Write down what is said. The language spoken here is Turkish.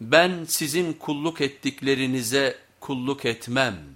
ben sizin kulluk ettiklerinize kulluk etmem.''